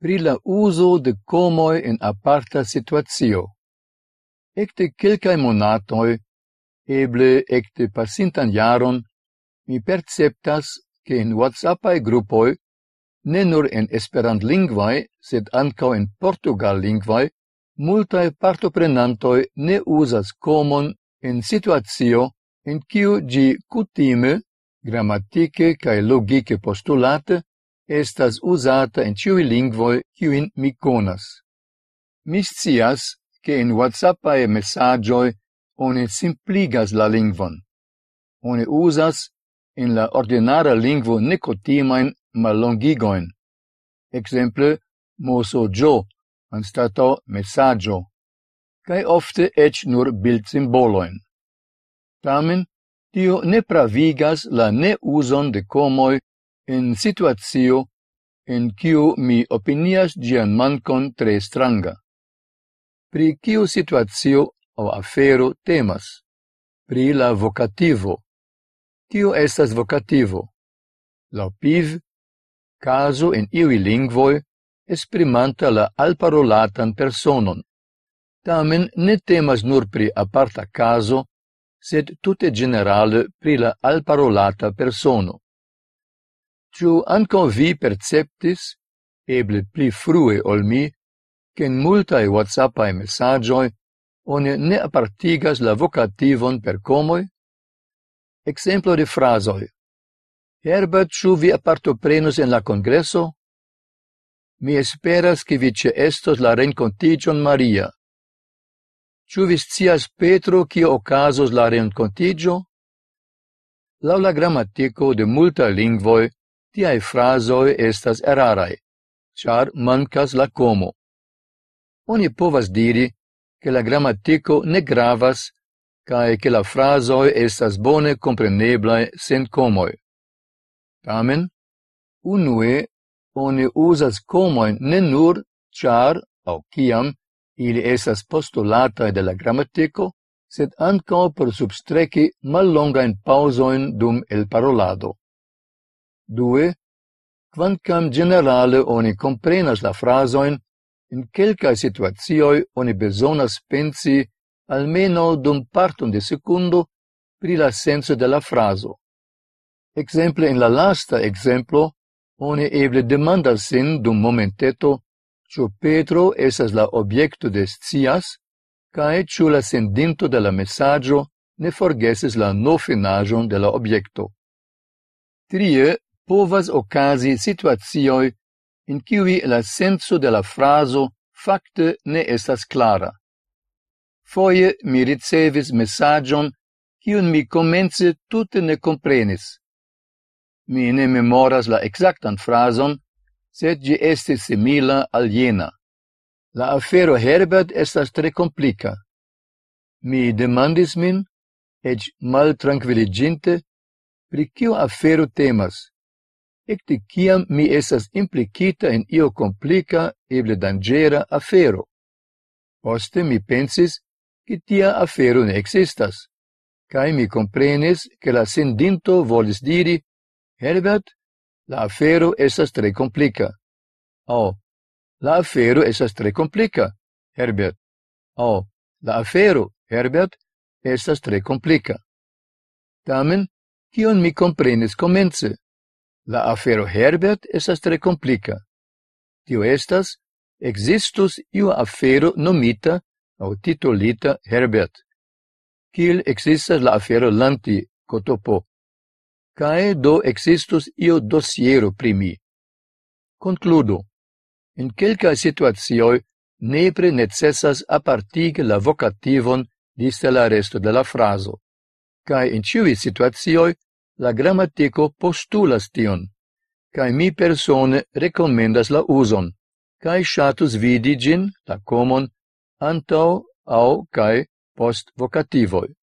pri la uso de comoi en aparta situacio. Ecte quelcae monatoi, eble ecte pasintan jaron, mi perceptas ke en WhatsAppai grupoj, ne nur en esperantlingvaj, sed ankaŭ en portugallingvaj, multae partoprenantoi ne uzas komon en situacio en kiu gi kutime, gramatike kaj logike postulate, estas usata en ciui lingvoi ciuin mi conas. Mi scias che in WhatsAppae messagioi one simpligas la lingvon. One usas in la ordinara lingvo necotimain malongigoin. Exemple, moso jo, anstato messaggio, cae ofte ec nur bild-simboloin. Tamen, tio ne pravigas la ne uson de comoi en situazio en kiu mi opinias gian mancon tre stranga. Pri kiu situazio o afero temas? Pri la vocativo. Kio estas vocativo? La PIV, caso en iui lingvoi, esprimanta la alparolatan personon. Tamen ne temas nur pri aparta caso, sed tutte generale pri la alparolata persono ciu anco vi perceptis, eble pli frue ol mi, che in multae WhatsAppae messagioi one ne apartigas la vocativon per comoi? Exemplo de frasoi. Herbert, ciu vi apartoprenus en la congresso? Mi esperas che vi ce estos la rencontigion Maria. Ciu vi scias Petro cio ocasos la rencontigio? Lau la grammatico de multa lingvoi, Tiaj frasoi estas eraraj, char mancas la como. Oni povas diri, che la grammatico ne gravas cae che la frasoi estas bone kompreneblaj sen comoi. Tamen, unue oni usas komojn ne nur char, au ciam, ili estas postulataj de la grammatico, sed ankaŭ por substreki mallongajn pausoin dum el parolado. Due, quancam generale oni comprenas la frasoin, in quelcae situatioi oni besonas pensi almeno dum partum de secundo pri la senso de la fraso. Exemple, in la lasta exemplo, oni eble demandas sin dum momenteto ĉu Petro esas la obiecto de scias, cae ciu la sendinto de la messaggio ne forgeses la nofinajon de la obiecto. Trie, povas ocasi situacioj in cui la senso de la fraso facte ne estas clara. Foie mi ricevis messagion cion mi comence tutte ne comprenis. Mi ne memoras la exactan frason, sed gi estis simila al jena. La afero Herbert estas tre complica. Mi demandis min, ec mal tranquilliginte, pri cio afero temas, ecte ciam mi esas implicita in io complica, eble dangera afero. Poste mi pensis che tia afero ne existas, cae mi comprenes che la sendinto volis diri, Herbert, la afero esas tre complica. Oh, la afero esas tre complica, Herbert. Oh, la afero, Herbert, esas tre complica. Tamen, kion mi comprenes comence? La afero Herbert estas tre complica. Tio estas, existus iu afero nomita au titolita Herbert, kiel existas la afero Lanti Cotopo, cae do existus iu dosiero primi? Concludo. In quelcae situatioi nepre necessas apartige la vocativon diste la resto de la fraso, cae in ciui situatioi la grammatico postulas tion, cae mi persone recomendas la uzon, cae shatus vidi ĝin, la comon, antau au cae post vocativoi.